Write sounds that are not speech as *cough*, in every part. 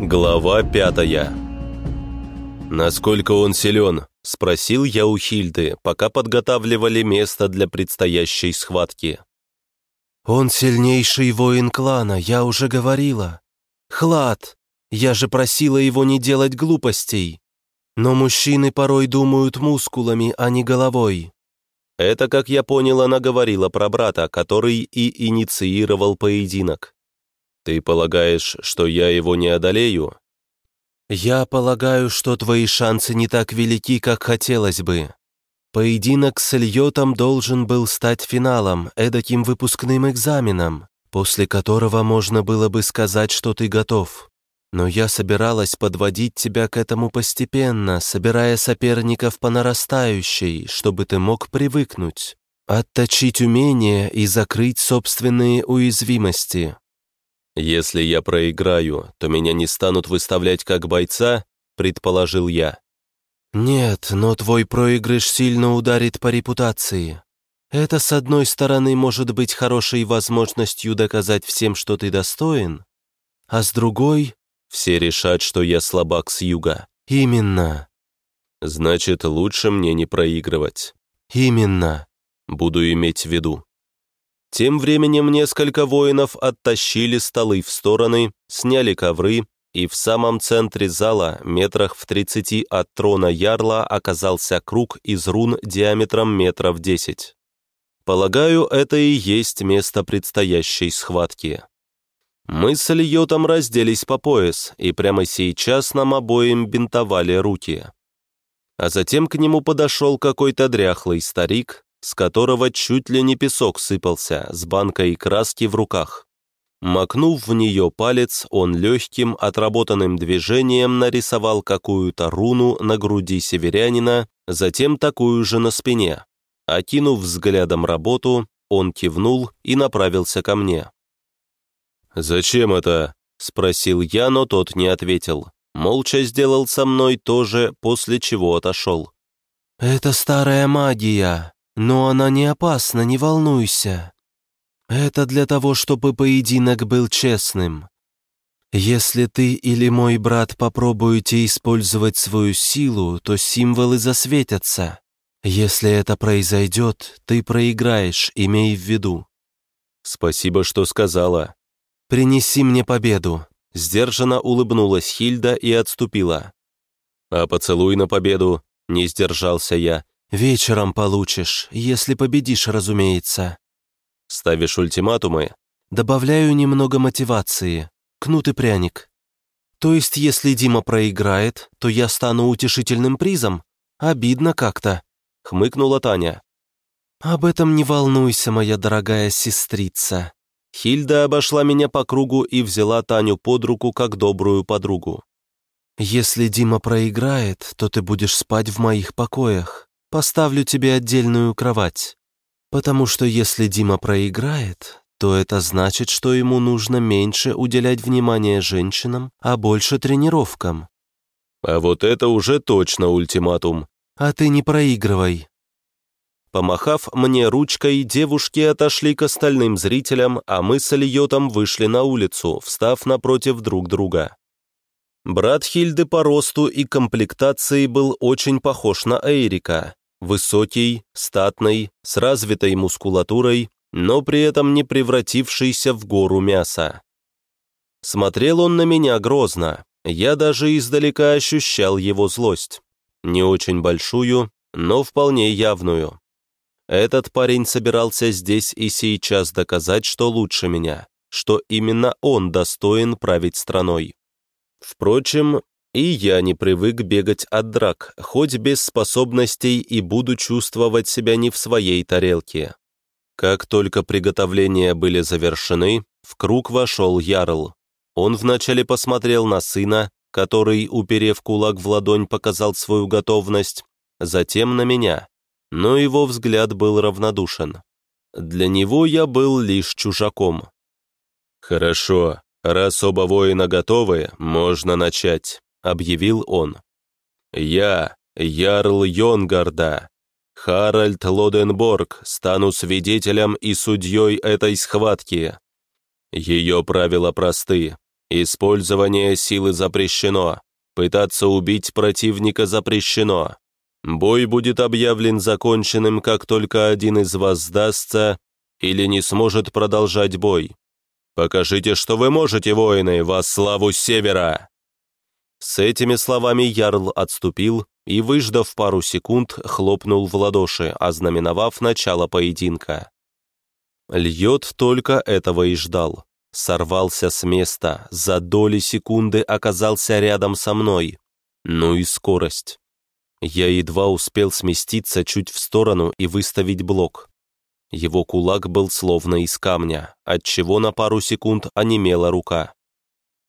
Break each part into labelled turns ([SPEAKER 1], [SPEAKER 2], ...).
[SPEAKER 1] Глава пятая «Насколько он силен?» – спросил я у Хильды, пока подготавливали место для предстоящей схватки.
[SPEAKER 2] «Он сильнейший воин клана, я уже говорила. Хлад, я же просила его не делать глупостей. Но мужчины порой думают мускулами, а не головой».
[SPEAKER 1] Это, как я понял, она говорила про брата, который и инициировал поединок. «Ты полагаешь, что я его не одолею?»
[SPEAKER 2] «Я полагаю, что твои шансы не так велики, как хотелось бы. Поединок с Ильотом должен был стать финалом, эдаким выпускным экзаменом, после которого можно было бы сказать, что ты готов. Но я собиралась подводить тебя к этому постепенно, собирая соперников по нарастающей, чтобы ты мог привыкнуть, отточить умения и закрыть собственные уязвимости.
[SPEAKER 1] «Если я проиграю, то меня не станут выставлять как бойца», — предположил я.
[SPEAKER 2] «Нет, но твой проигрыш сильно ударит по репутации. Это, с одной стороны, может быть хорошей возможностью доказать всем, что ты достоин, а с другой —
[SPEAKER 1] все решат, что я слабак с юга».
[SPEAKER 2] «Именно».
[SPEAKER 1] «Значит, лучше мне не проигрывать».
[SPEAKER 2] «Именно».
[SPEAKER 1] «Буду иметь в виду». Тем временем несколько воинов оттащили столы в стороны, сняли ковры, и в самом центре зала, метрах в тридцати от трона ярла, оказался круг из рун диаметром метров десять. Полагаю, это и есть место предстоящей схватки. Мы с Ильотом разделись по пояс, и прямо сейчас нам обоим бинтовали руки. А затем к нему подошел какой-то дряхлый старик, с которого чуть ли не песок сыпался, с банкой краски в руках. Макнув в нее палец, он легким, отработанным движением нарисовал какую-то руну на груди северянина, затем такую же на спине. Окинув взглядом работу, он кивнул и направился ко мне. «Зачем это?» — спросил я, но тот не ответил. Молча сделал со мной то же, после чего отошел.
[SPEAKER 2] «Это старая магия», но она не опасна, не волнуйся. Это для того, чтобы поединок был честным. Если ты или мой брат попробуете использовать свою силу, то символы засветятся. Если это произойдет, ты проиграешь, имей в виду.
[SPEAKER 1] Спасибо, что сказала.
[SPEAKER 2] Принеси мне победу.
[SPEAKER 1] Сдержанно улыбнулась Хильда и отступила. «А поцелуй на победу?» — не сдержался я.
[SPEAKER 2] «Вечером получишь, если победишь, разумеется».
[SPEAKER 1] «Ставишь ультиматумы?»
[SPEAKER 2] «Добавляю немного мотивации. Кнут и пряник. То есть, если Дима проиграет, то я стану утешительным призом? Обидно как-то», — хмыкнула Таня. «Об этом не волнуйся, моя дорогая сестрица».
[SPEAKER 1] Хильда обошла меня по кругу и взяла Таню под руку как добрую подругу.
[SPEAKER 2] «Если Дима проиграет, то ты будешь спать в моих покоях поставлю тебе отдельную кровать. Потому что если Дима проиграет, то это значит, что ему нужно меньше уделять внимания женщинам, а больше тренировкам.
[SPEAKER 1] А вот это уже точно ультиматум.
[SPEAKER 2] А ты не проигрывай.
[SPEAKER 1] Помахав мне ручкой, девушки отошли к остальным зрителям, а мы с Ильотом вышли на улицу, встав напротив друг друга. Брат Хильды по росту и комплектации был очень похож на Эрика, Высокий, статный, с развитой мускулатурой, но при этом не превратившийся в гору мяса. Смотрел он на меня грозно, я даже издалека ощущал его злость. Не очень большую, но вполне явную. Этот парень собирался здесь и сейчас доказать, что лучше меня, что именно он достоин править страной. Впрочем, и я не привык бегать от драк, хоть без способностей и буду чувствовать себя не в своей тарелке. Как только приготовления были завершены, в круг вошел Ярл. Он вначале посмотрел на сына, который, уперев кулак в ладонь, показал свою готовность, затем на меня, но его взгляд был равнодушен. Для него я был лишь чужаком. «Хорошо, раз оба воина готовы, можно начать» объявил он. «Я, Ярл Йонгарда, Харальд Лоденборг, стану свидетелем и судьей этой схватки. Ее правила просты. Использование силы запрещено. Пытаться убить противника запрещено. Бой будет объявлен законченным, как только один из вас сдастся или не сможет продолжать бой. Покажите, что вы можете, воины, во славу Севера!» С этими словами Ярл отступил и, выждав пару секунд, хлопнул в ладоши, ознаменовав начало поединка. Льет только этого и ждал. Сорвался с места, за доли секунды оказался рядом со мной. Ну и скорость. Я едва успел сместиться чуть в сторону и выставить блок. Его кулак был словно из камня, отчего на пару секунд онемела рука.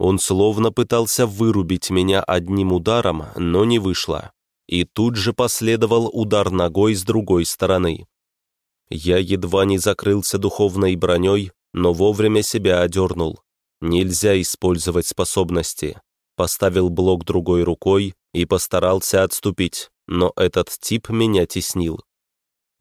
[SPEAKER 1] Он словно пытался вырубить меня одним ударом, но не вышло. И тут же последовал удар ногой с другой стороны. Я едва не закрылся духовной броней, но вовремя себя одернул. Нельзя использовать способности. Поставил блок другой рукой и постарался отступить, но этот тип меня теснил.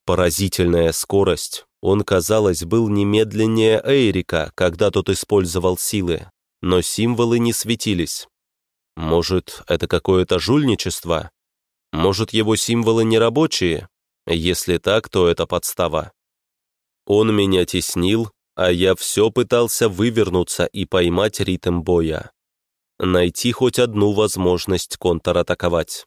[SPEAKER 1] Поразительная скорость. Он, казалось, был немедленнее Эйрика, когда тот использовал силы, но символы не светились. Может, это какое-то жульничество? Может, его символы не рабочие? Если так, то это подстава. Он меня теснил, а я все пытался вывернуться и поймать ритм боя. Найти хоть одну возможность контратаковать.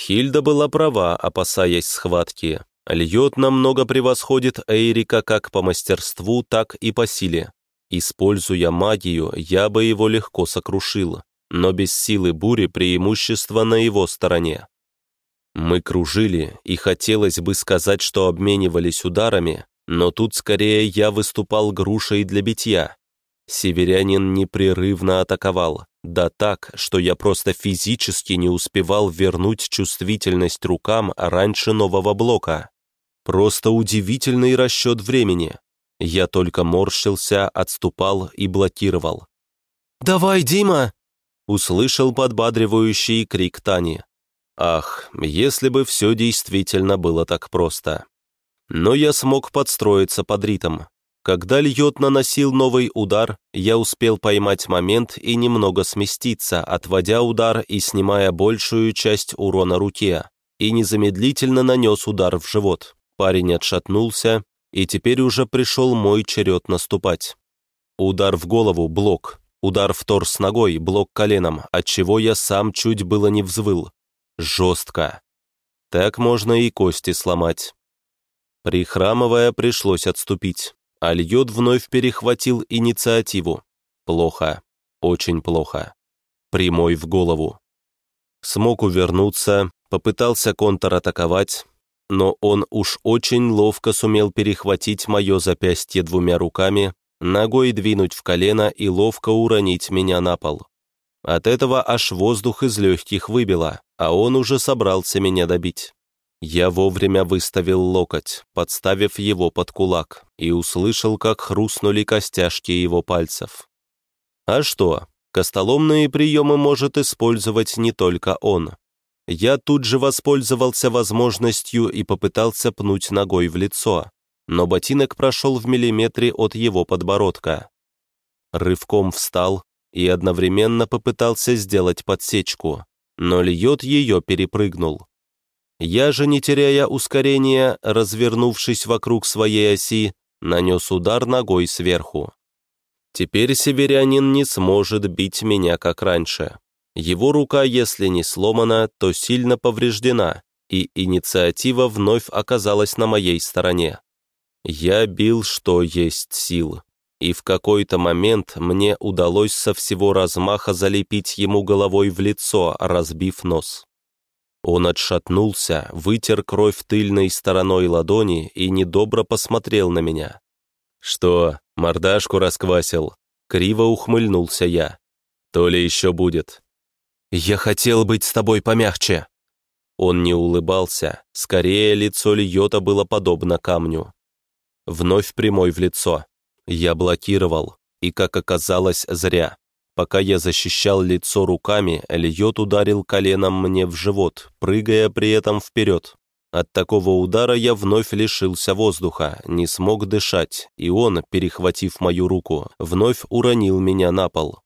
[SPEAKER 1] Хильда была права, опасаясь схватки. Льет намного превосходит Эйрика как по мастерству, так и по силе. Используя магию, я бы его легко сокрушил, но без силы бури преимущество на его стороне. Мы кружили, и хотелось бы сказать, что обменивались ударами, но тут скорее я выступал грушей для битья. Северянин непрерывно атаковал, да так, что я просто физически не успевал вернуть чувствительность рукам раньше нового блока. Просто удивительный расчет времени. Я только морщился, отступал и блокировал. «Давай, Дима!» — услышал подбадривающий крик Тани. Ах, если бы все действительно было так просто. Но я смог подстроиться под ритм. Когда льет наносил новый удар, я успел поймать момент и немного сместиться, отводя удар и снимая большую часть урона руке, и незамедлительно нанес удар в живот. Парень отшатнулся, и теперь уже пришел мой черед наступать. Удар в голову, блок. Удар в торс ногой, блок коленом, отчего я сам чуть было не взвыл. Жестко. Так можно и кости сломать. Прихрамывая, пришлось отступить. Альот вновь перехватил инициативу. Плохо. Очень плохо. Прямой в голову. Смог увернуться, попытался контратаковать, но он уж очень ловко сумел перехватить мое запястье двумя руками, ногой двинуть в колено и ловко уронить меня на пол. От этого аж воздух из легких выбило, а он уже собрался меня добить. Я вовремя выставил локоть, подставив его под кулак, и услышал, как хрустнули костяшки его пальцев. А что, костоломные приемы может использовать не только он. Я тут же воспользовался возможностью и попытался пнуть ногой в лицо, но ботинок прошел в миллиметре от его подбородка. Рывком встал и одновременно попытался сделать подсечку, но льет ее перепрыгнул. Я же, не теряя ускорения, развернувшись вокруг своей оси, нанес удар ногой сверху. Теперь северянин не сможет бить меня, как раньше. Его рука, если не сломана, то сильно повреждена, и инициатива вновь оказалась на моей стороне. Я бил, что есть сил, и в какой-то момент мне удалось со всего размаха залепить ему головой в лицо, разбив нос. Он отшатнулся, вытер кровь тыльной стороной ладони и недобро посмотрел на меня. «Что, мордашку расквасил?» Криво ухмыльнулся я. «То ли еще будет». «Я хотел быть с тобой помягче». Он не улыбался, скорее лицо Льота было подобно камню. Вновь прямой в лицо. Я блокировал, и, как оказалось, зря. Пока я защищал лицо руками, Эльот ударил коленом мне в живот, прыгая при этом вперед. От такого удара я вновь лишился воздуха, не смог дышать, и он, перехватив мою руку, вновь уронил меня на пол.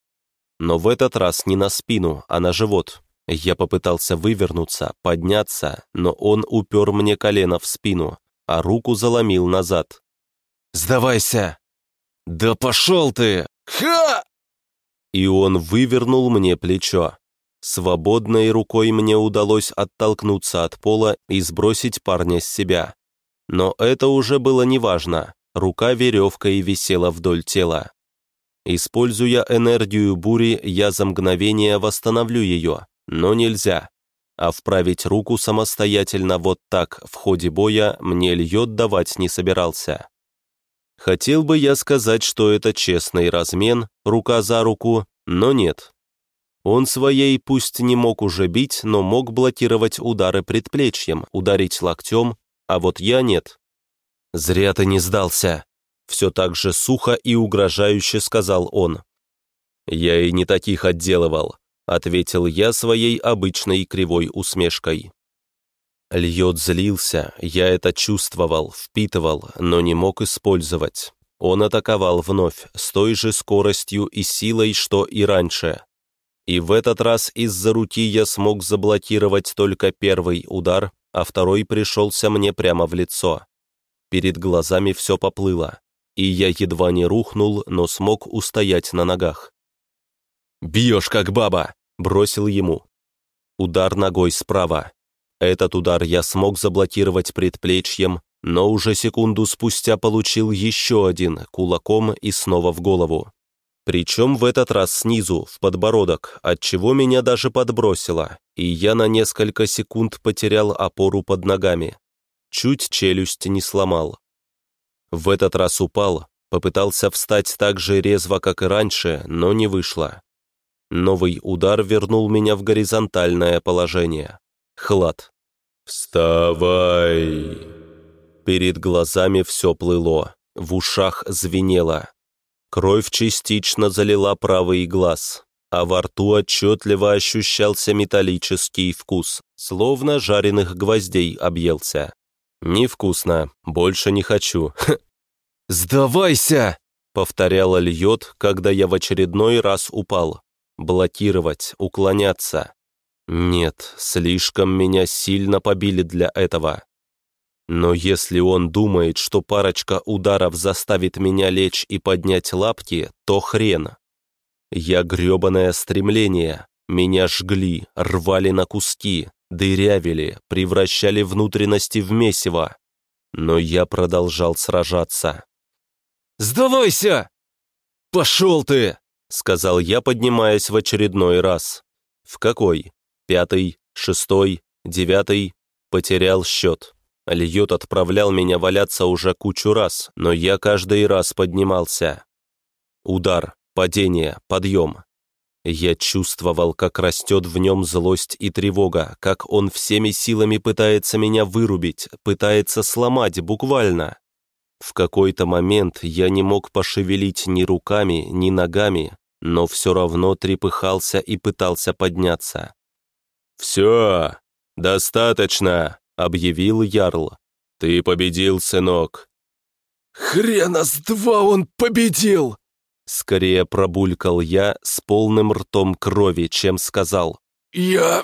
[SPEAKER 1] Но в этот раз не на спину, а на живот. Я попытался вывернуться, подняться, но он упер мне колено в спину, а руку заломил назад.
[SPEAKER 2] «Сдавайся!» «Да пошел ты! Ха!»
[SPEAKER 1] И он вывернул мне плечо. Свободной рукой мне удалось оттолкнуться от пола и сбросить парня с себя. Но это уже было неважно, рука веревкой висела вдоль тела. Используя энергию бури, я за мгновение восстановлю ее, но нельзя. А вправить руку самостоятельно вот так в ходе боя мне льет давать не собирался. Хотел бы я сказать, что это честный размен, рука за руку, но нет. Он своей пусть не мог уже бить, но мог блокировать удары предплечьем, ударить локтем, а вот я нет. «Зря ты не сдался», — все так же сухо и угрожающе сказал он. «Я и не таких отделывал», — ответил я своей обычной кривой усмешкой. Льет злился, я это чувствовал, впитывал, но не мог использовать. Он атаковал вновь, с той же скоростью и силой, что и раньше. И в этот раз из-за руки я смог заблокировать только первый удар, а второй пришелся мне прямо в лицо. Перед глазами все поплыло, и я едва не рухнул, но смог устоять на ногах. «Бьешь, как баба!» — бросил ему. Удар ногой справа. Этот удар я смог заблокировать предплечьем, но уже секунду спустя получил еще один, кулаком и снова в голову. Причем в этот раз снизу, в подбородок, отчего меня даже подбросило, и я на несколько секунд потерял опору под ногами. Чуть челюсть не сломал. В этот раз упал, попытался встать так же резво, как и раньше, но не вышло. Новый удар вернул меня в горизонтальное положение. Хлад. «Вставай!» Перед глазами все плыло, в ушах звенело. Кровь частично залила правый глаз, а во рту отчетливо ощущался металлический вкус, словно жареных гвоздей объелся. «Невкусно, больше не хочу». *laughs*
[SPEAKER 2] «Сдавайся!» — повторяла льет, когда я в очередной раз упал. Блокировать, уклоняться. Нет, слишком меня сильно побили для этого. Но если он думает, что парочка ударов заставит меня лечь и поднять лапки, то хрен. Я грёбаное стремление. Меня жгли, рвали на куски, дырявили, превращали внутренности в месиво. Но я продолжал сражаться. «Сдавайся!» «Пошел ты!» — сказал я, поднимаясь в очередной раз. «В какой? Пятый? Шестой? Девятый?» Потерял счет. Льют отправлял меня валяться уже кучу раз, но я каждый раз поднимался. Удар, падение, подъем. Я чувствовал, как растет в нем злость и тревога, как он всеми силами пытается меня вырубить, пытается сломать буквально. В какой-то момент я не мог пошевелить ни руками, ни ногами, но все равно трепыхался и пытался подняться. «Все, достаточно!» объявил Ярл. «Ты победил, сынок!»
[SPEAKER 3] «Хрена с два он победил!»
[SPEAKER 1] Скорее пробулькал я с полным ртом крови, чем сказал.
[SPEAKER 3] «Я...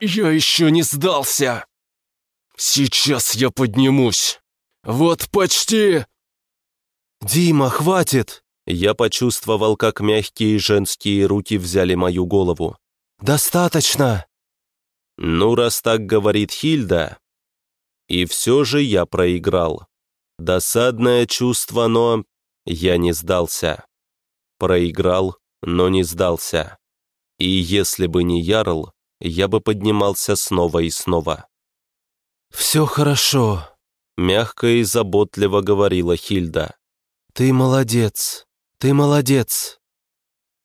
[SPEAKER 3] я еще не сдался! Сейчас я поднимусь! Вот почти...»
[SPEAKER 2] «Дима, хватит!»
[SPEAKER 1] Я почувствовал, как мягкие женские руки взяли мою голову.
[SPEAKER 2] «Достаточно!»
[SPEAKER 1] «Ну, раз так говорит Хильда, и все же я проиграл. Досадное чувство, но я не сдался. Проиграл, но не сдался. И если бы не Ярл, я бы поднимался снова и снова.
[SPEAKER 2] «Все хорошо», —
[SPEAKER 1] мягко и заботливо говорила Хильда.
[SPEAKER 2] «Ты молодец, ты молодец».